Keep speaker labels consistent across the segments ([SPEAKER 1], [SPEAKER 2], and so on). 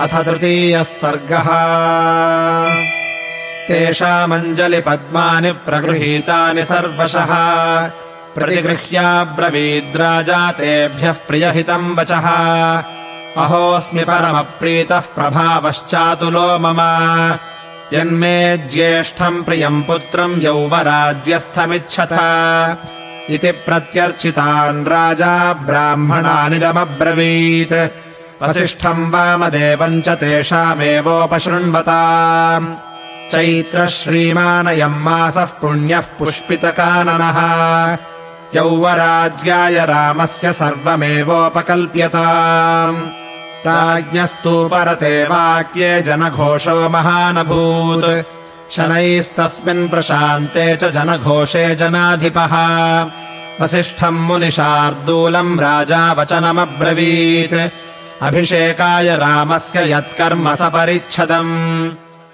[SPEAKER 1] अथ तृतीयः सर्गः। तेषामञ्जलिपद्मानि प्रगृहीतानि सर्वशः। प्रतिगृह्याब्रवीद्राजा तेभ्यः प्रियहितम् वचः। अहोऽस्मि परमप्रीतः प्रभावश्चातुलो मम। यन्मे ज्येष्ठम् प्रियम् पुत्रम् यौवराज्यस्थमिच्छथ। इति प्रत्यर्चितान् राजा ब्राह्मणानिदमब्रवीत् वसिष्ठम् वामदेवम् च तेषामेवोपशृण्वताम्। चैत्रः श्रीमानयम् मासः पुण्यः पुष्पितकाननः। यौवराज्याय रामस्य सर्वमेवोपकल्प्यताम्। राज्ञस्तु परते वाक्ये जनघोषो महानभूत्। शनैस्तस्मिन् प्रशान्ते च जनघोषे जनाधिपः। वसिष्ठम् मुनिशार्दूलम् राजा वचनमब्रवीत् अभिषेकाय रामस्य यत्कर्म सपरिच्छदम्।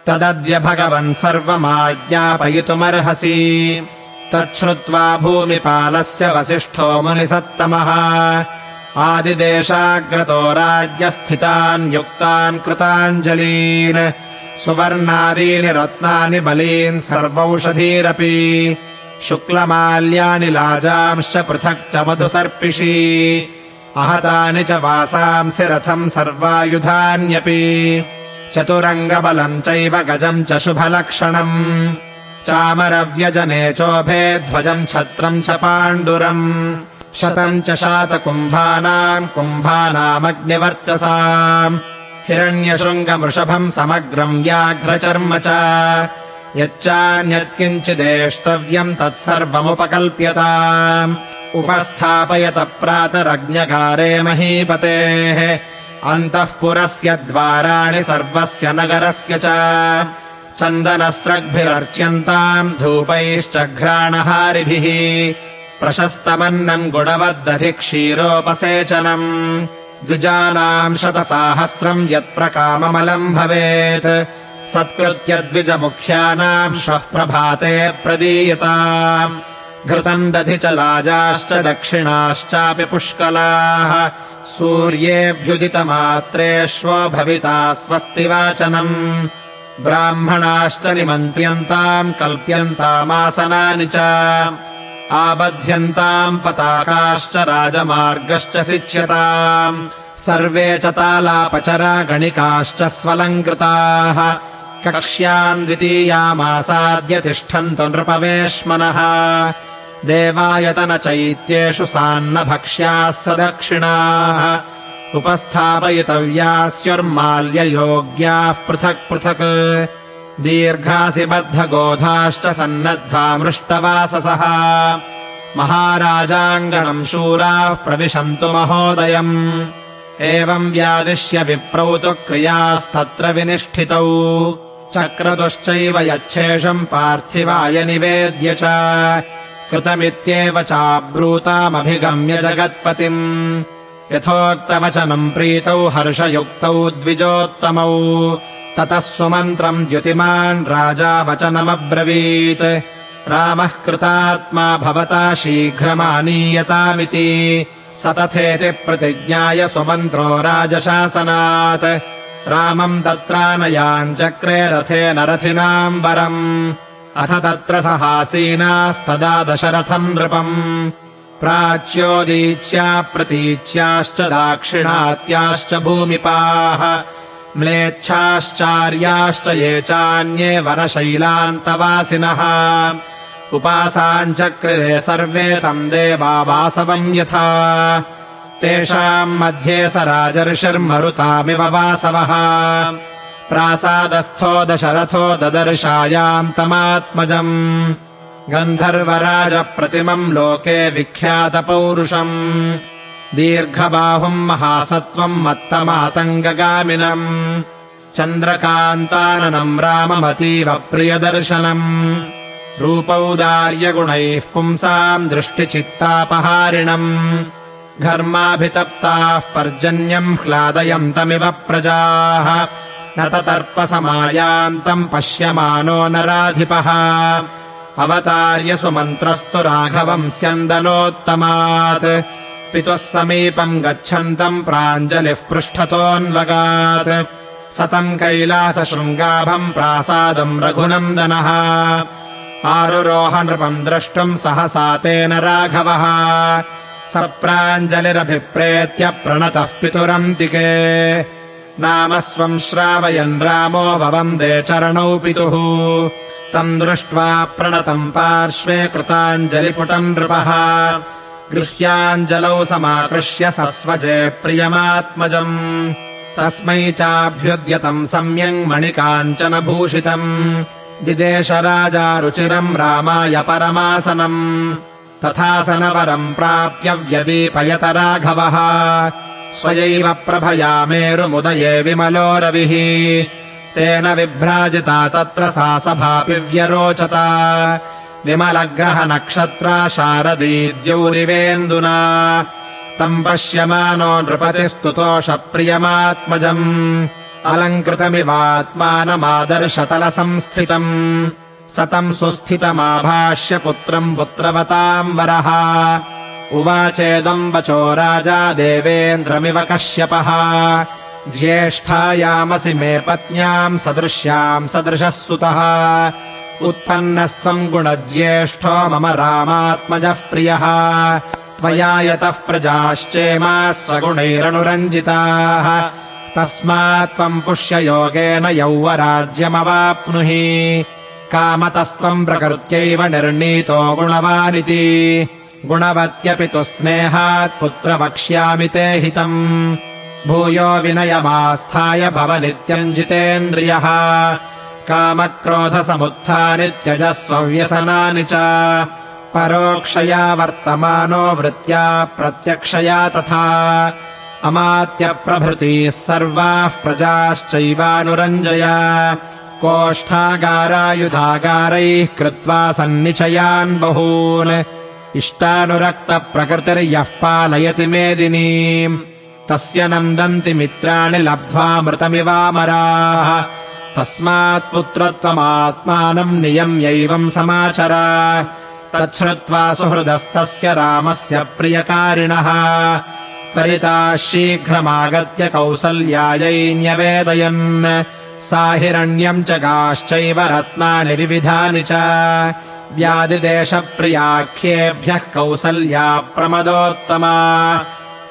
[SPEAKER 1] तदद्य भगवन् सर्वमाज्ञापयितुमर्हसि। तच्छ्रुत्वा भूमिपालस्य वसिष्ठो मुनिसत्तमः। आदिदेशाग्रतो राज्यस्थितान् युक्तान् कृताञ्जलीन्। सुवर्णादीनि रत्नानि बलीन् सर्वौषधीरपि। शुक्लमाल्यानि लाजांश्च पृथक् च मधुसर्पिषी आहतानि च वासांसि रथम् सर्वायुधान्यपि। चतुरङ्गबलम् चैव गजम् च शुभलक्षणम्। चामरव्यजने चोभे ध्वजम् छत्रम् च पाण्डुरम्। शतम् च शातकुम्भानाम् कुम्भानामग्निवर्चसाम्। हिरण्यशृङ्गमृषभम् समग्रम् व्याघ्रचर्म च। यच्चान्यत्किञ्चिदेष्टव्यम् तत्सर्वमुपकल्प्यताम् उपस्थापयत प्रातरज्ञकारे महीपतेः। अन्तःपुरस्य द्वाराणि सर्वस्य नगरस्य च। चन्दनस्रग्भिरर्च्यन्ताम् धूपैश्च घ्राणहारिभिः प्रशस्तमन्नम् गुणवद्दधि क्षीरोपसेचनम् द्विजानाम् शतसाहस्रम् यत्र काममलम् भवेत्। सत्कृत्य द्विजमुख्यानाम् श्वः प्रभाते प्रदीयताम् घृतम् दधि च लाजाश्च दक्षिणाश्चापि पुष्कलाः। सूर्येऽभ्युदितमात्रेष्वो भविता स्वस्ति वाचनम्। ब्राह्मणाश्च निमन्त्र्यन्ताम् कल्प्यन्तामासनानि च। आबध्यन्ताम् पताकाश्च राजमार्गश्च सिच्यताम्। सर्वे च तालापचरा गणिकाश्च स्वलङ्कृताः। कक्ष्याम् द्वितीयामासाद्य तिष्ठन्तु नृपवेश्मनः देवायतनचैत्येषु सान्नभक्ष्याः सदक्षिणाः उपस्थापयितव्यास्युर्माल्ययोग्याः पृथक् पृथक्। दीर्घासि बद्धगोधाश्च सन्नद्धा मृष्टवाससः महाराजाङ्गणम् शूराः प्रविशन्तु महोदयम्। एवम् व्यादिश्य विप्रौ तु क्रियास्तत्र विनिष्ठितौ। चक्रतुश्चैव यच्छेषम् पार्थिवाय निवेद्य च कृतमित्येव चाब्रूतामभिगम्य जगत्पतिम्। यथोक्तवचनम् प्रीतौ हर्षयुक्तौ द्विजोत्तमौ। ततः सुमन्त्रम् द्युतिमान् राजा वचनमब्रवीत्। रामः कृतात्मा भवता शीघ्रमानीयतामिति। स तथेति प्रतिज्ञाय सुमन्त्रो राजशासनात्। रामम् तत्रानयाञ्चक्रे रथेन रथिनाम् वरम् अथ तत्र सहासीनास्तदा दशरथम् नृपम्। प्राच्योदीच्या प्रतीच्याश्च दाक्षिणात्याश्च भूमिपाः। म्लेच्छाश्चार्याश्च ये चान्ये वनशैलान्तवासिनः उपासाञ्चक्रिरे सर्वे तम् देवा वासवम् यथा। तेषाम् मध्ये स राजर्षिर्मरुतामिव वासवः प्रासादस्थो दशरथो ददर्शायाम् तमात्मजम्। गन्धर्वराजप्रतिमम् लोके विख्यातपौरुषम्। दीर्घबाहुम् महासत्त्वम् मत्तमातङ्गगामिनम्। चन्द्रकान्ताननम् राममतीव प्रियदर्शनम्। रूपौदार्यगुणैः पुंसाम् दृष्टिचित्तापहारिणम्। घर्माभितप्ताः पर्जन्यम् ह्लादयन्तमिव प्रजाः न ततर्पसमायान्तम् पश्यमानो नराधिपः। अवतार्य सुमन्त्रस्तु राघवम् स्यन्दनोत्तमात्। पितुः समीपम् गच्छन्तम् प्राञ्जलिः पृष्ठतोऽन्वगात्। सतम् कैलासशृङ्गाभम् प्रासादम् रघुनन्दनः। आरुरोह नृपम् द्रष्टुम् सहसा तेन राघवः। सप्राञ्जलिरभिप्रेत्य प्रणतः पितुरन्तिके नाम स्वम् श्रावयन् रामो भवन्दे चरणौ पितुः। तम् दृष्ट्वा प्रणतम् पार्श्वे कृताञ्जलिपुटम् नृपः। गृह्याञ्जलौ समाकृष्य सस्वजे प्रियमात्मजम्। तस्मै चाभ्युद्यतम् सम्यङ् मणिकाञ्चनभूषितम्। दिदेश राजा रुचिरम् रामाय परमासनम्। तथासनवरम् प्राप्य व्यदीपयत राघवः स्वयैव प्रभया मेरुमुदये विमलो रविः। तेन विभ्राजिता तत्र सा सभापि व्यरोचत विमलग्रहनक्षत्रा शारदीद्यौरिवेन्दुना। तम् पश्यमानो नृपतिस्तुतोषप्रियमात्मजम्। अलङ्कृतमिवात्मानमादर्शतलसंस्थितम्। सतम् सुस्थितमाभाष्य पुत्रम् पुत्रवताम् वरः उवाचेदम् वचो राजा देवेन्द्रमिव कश्यपः। ज्येष्ठायामसि मे पत्न्याम् सदृश्याम् सदृशः सुतः। उत्पन्नस्त्वम् गुणज्येष्ठो मम रामात्मजः प्रियः। त्वया यतः प्रजाश्चेमा स्वगुणैरनुरञ्जिताः। तस्मात् त्वम् पुष्ययोगेन यौवराज्यमवाप्नुहि। कामतस्त्वम् प्रकृत्यैव निर्णीतो गुणवानिति गुणवत्यपि तु स्नेहात् पुत्र वक्ष्यामि ते हितम्। भूयो विनयमास्थाय भव नित्यम् जितेन्द्रियः कामक्रोधसमुत्थानि त्यजस्व व्यसनानि च। परोक्षया वर्तमानो वृत्त्या प्रत्यक्षया तथा। अमात्यप्रभृतिः सर्वाः प्रजाश्चैवानुरञ्जय। कोष्ठागारायुधागारैः कृत्वा सन्निचयान् बहून् इष्टानुरक्तप्रकृतिर्यः पालयति मेदिनीम्। तस्य नन्दन्ति मित्राणि लब्ध्वा मृतमिवामराः तस्मात् पुत्रत्वमात्मानम् नियम्यैवम् समाचर। तच्छ्रुत्वा सुहृदस्तस्य रामस्य प्रियकारिणः। त्वरिताः शीघ्रमागत्य कौसल्यायै न्यवेदयन्। सा हिरण्यम् च गाश्चैव रत्नानि विविधानि च व्यादिदेशप्रियाख्येभ्यः कौसल्या प्रमदोत्तमा।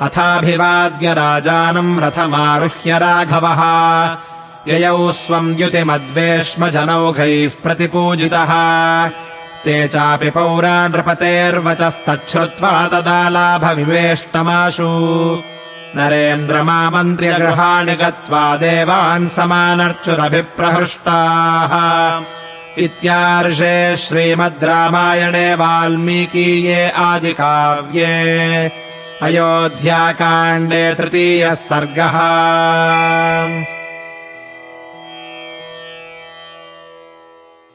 [SPEAKER 1] अथाभिवाद्य राजानम् रथमारुह्य राघवः। ययौ स्वम् युतिमद्वेष्मजनौघैः प्रतिपूजितः। ते चापि पौरा नृपतेर्वचस्तच्छ्रुत्वा तदा लाभविवेष्टमाशु। नरेन्द्रमामन्त्र्यगृहाणि गत्वा देवान् समानर्चुरभिप्रहृष्टाः इत्यार्षे श्रीमद् रामायणे वाल्मीकीये आदिकाव्ये अयोध्याकाण्डे तृतीयः सर्गः